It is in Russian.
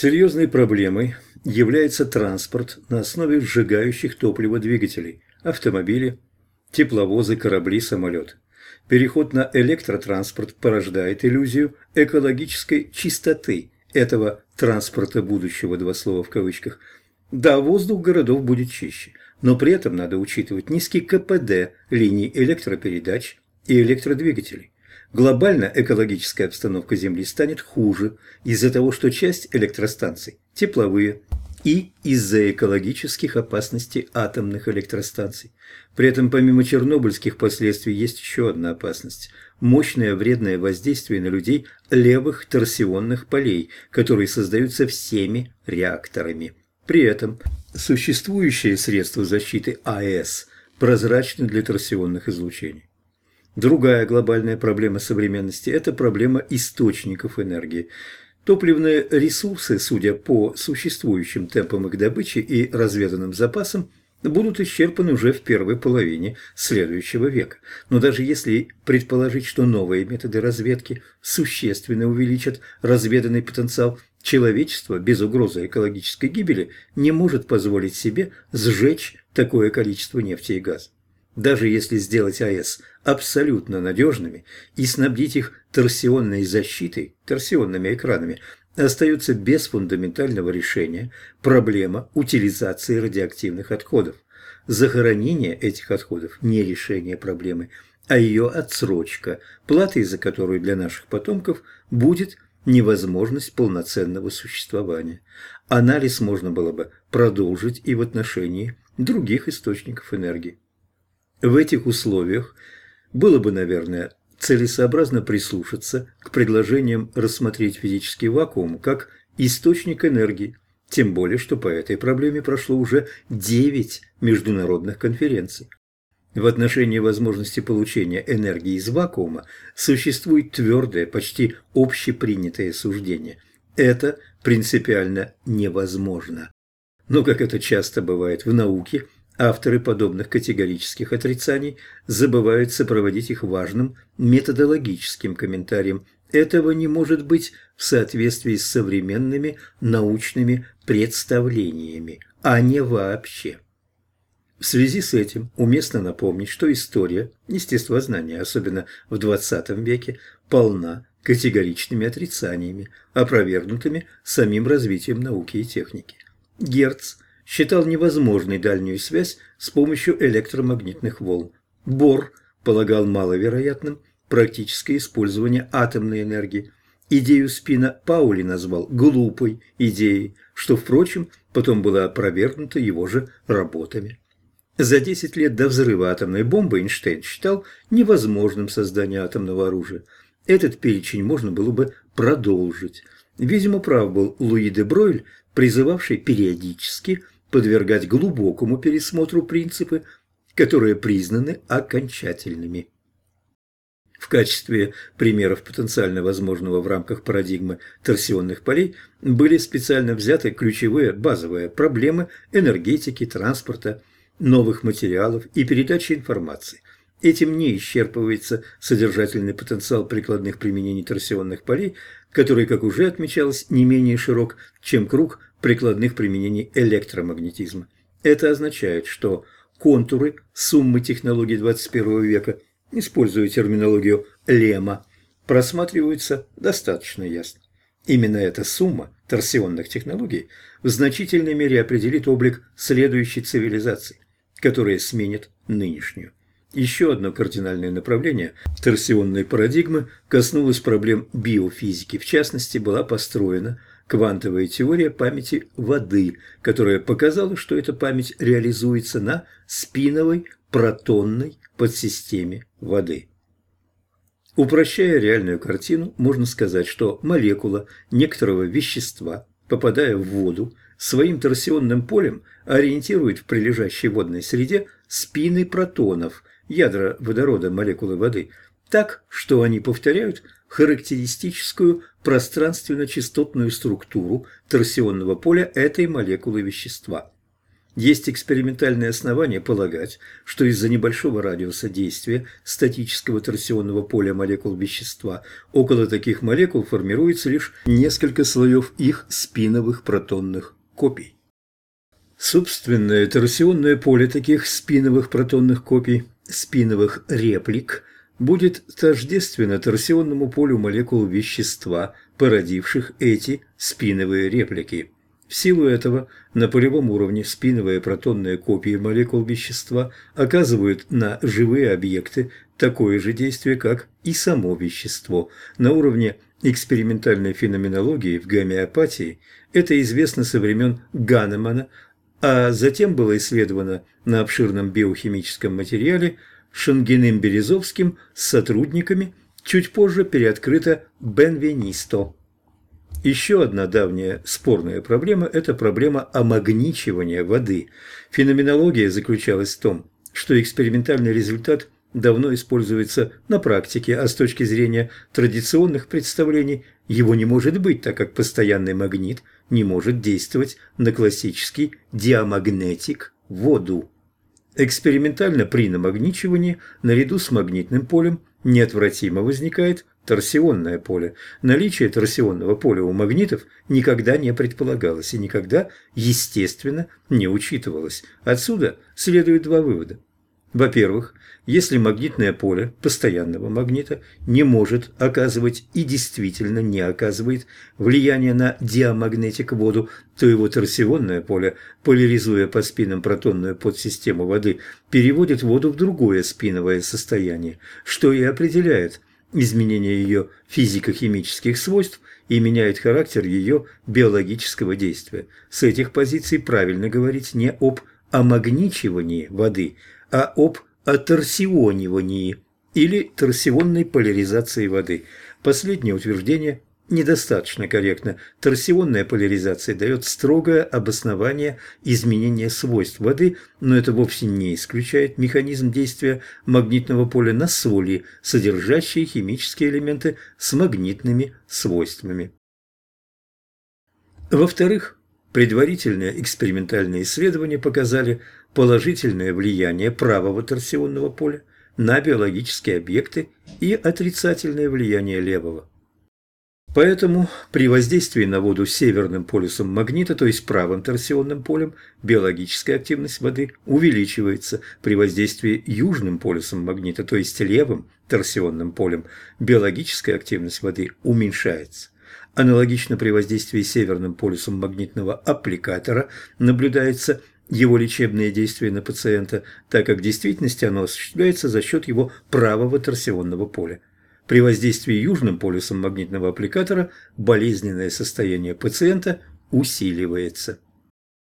Серьезной проблемой является транспорт на основе сжигающих топливо двигателей – автомобили, тепловозы, корабли, самолеты. Переход на электротранспорт порождает иллюзию экологической чистоты этого транспорта будущего, два слова в кавычках. Да, воздух городов будет чище, но при этом надо учитывать низкий КПД линий электропередач и электродвигателей. Глобально экологическая обстановка Земли станет хуже из-за того, что часть электростанций – тепловые, и из-за экологических опасностей атомных электростанций. При этом помимо чернобыльских последствий есть еще одна опасность – мощное вредное воздействие на людей левых торсионных полей, которые создаются всеми реакторами. При этом существующие средства защиты АЭС прозрачны для торсионных излучений. Другая глобальная проблема современности – это проблема источников энергии. Топливные ресурсы, судя по существующим темпам их добычи и разведанным запасам, будут исчерпаны уже в первой половине следующего века. Но даже если предположить, что новые методы разведки существенно увеличат разведанный потенциал, человечество без угрозы экологической гибели не может позволить себе сжечь такое количество нефти и газа. Даже если сделать АЭС абсолютно надежными и снабдить их торсионной защитой, торсионными экранами, остается без фундаментального решения проблема утилизации радиоактивных отходов. Захоронение этих отходов – не решение проблемы, а ее отсрочка, платой за которую для наших потомков будет невозможность полноценного существования. Анализ можно было бы продолжить и в отношении других источников энергии. В этих условиях было бы, наверное, целесообразно прислушаться к предложениям рассмотреть физический вакуум как источник энергии, тем более, что по этой проблеме прошло уже 9 международных конференций. В отношении возможности получения энергии из вакуума существует твердое, почти общепринятое суждение. Это принципиально невозможно. Но, как это часто бывает в науке – Авторы подобных категорических отрицаний забывают сопроводить их важным методологическим комментарием. Этого не может быть в соответствии с современными научными представлениями, а не вообще. В связи с этим уместно напомнить, что история естествознания, особенно в XX веке, полна категоричными отрицаниями, опровергнутыми самим развитием науки и техники. Герц – считал невозможной дальнюю связь с помощью электромагнитных волн. Бор полагал маловероятным практическое использование атомной энергии. Идею спина Паули назвал глупой идеей, что, впрочем, потом было опровергнуто его же работами. За 10 лет до взрыва атомной бомбы Эйнштейн считал невозможным создание атомного оружия. Этот перечень можно было бы продолжить. Видимо, прав был Луи де Бройль, призывавший периодически – подвергать глубокому пересмотру принципы, которые признаны окончательными. В качестве примеров потенциально возможного в рамках парадигмы торсионных полей были специально взяты ключевые базовые проблемы энергетики, транспорта, новых материалов и передачи информации. Этим не исчерпывается содержательный потенциал прикладных применений торсионных полей, который, как уже отмечалось, не менее широк, чем круг прикладных применений электромагнетизма. Это означает, что контуры суммы технологий 21 века, используя терминологию Лема, просматриваются достаточно ясно. Именно эта сумма торсионных технологий в значительной мере определит облик следующей цивилизации, которая сменит нынешнюю. Еще одно кардинальное направление торсионной парадигмы коснулось проблем биофизики. В частности, была построена квантовая теория памяти воды, которая показала, что эта память реализуется на спиновой протонной подсистеме воды. Упрощая реальную картину, можно сказать, что молекула некоторого вещества, попадая в воду, своим торсионным полем ориентирует в прилежащей водной среде спины протонов, ядра водорода молекулы воды, так, что они повторяют характеристическую пространственно-частотную структуру торсионного поля этой молекулы вещества. Есть экспериментальные основания полагать, что из-за небольшого радиуса действия статического торсионного поля молекул вещества около таких молекул формируется лишь несколько слоев их спиновых протонных копий. Собственное торсионное поле таких спиновых протонных копий, спиновых реплик, будет тождественно торсионному полю молекул вещества, породивших эти спиновые реплики. В силу этого на полевом уровне спиновые протонные копии молекул вещества оказывают на живые объекты такое же действие, как и само вещество. На уровне экспериментальной феноменологии в гомеопатии это известно со времен Ганемана, а затем было исследовано на обширном биохимическом материале Шангиным-Березовским с сотрудниками, чуть позже переоткрыто Бенвенисто. Еще одна давняя спорная проблема – это проблема омагничивания воды. Феноменология заключалась в том, что экспериментальный результат давно используется на практике, а с точки зрения традиционных представлений его не может быть, так как постоянный магнит не может действовать на классический диамагнетик – воду. Экспериментально при намагничивании наряду с магнитным полем неотвратимо возникает торсионное поле. Наличие торсионного поля у магнитов никогда не предполагалось и никогда, естественно, не учитывалось. Отсюда следует два вывода. Во-первых, если магнитное поле постоянного магнита не может оказывать и действительно не оказывает влияние на диамагнетик воду, то его торсионное поле, поляризуя по спинам протонную подсистему воды, переводит воду в другое спиновое состояние, что и определяет изменение ее физико-химических свойств и меняет характер ее биологического действия. С этих позиций правильно говорить не об омагничивании воды, а об оторсионивании или торсионной поляризации воды. Последнее утверждение недостаточно корректно. Торсионная поляризация дает строгое обоснование изменения свойств воды, но это вовсе не исключает механизм действия магнитного поля на соли, содержащие химические элементы с магнитными свойствами. Во-вторых, предварительные экспериментальные исследования показали положительное влияние правого торсионного поля на биологические объекты и отрицательное влияние левого. Поэтому при воздействии на воду северным полюсом магнита, то есть правым торсионным полем, биологическая активность воды увеличивается. При воздействии южным полюсом магнита, то есть левым торсионным полем, биологическая активность воды уменьшается. Аналогично при воздействии северным полюсом магнитного аппликатора наблюдается его лечебное действие на пациента, так как в действительности оно осуществляется за счет его правого торсионного поля. При воздействии южным полюсом магнитного аппликатора болезненное состояние пациента усиливается.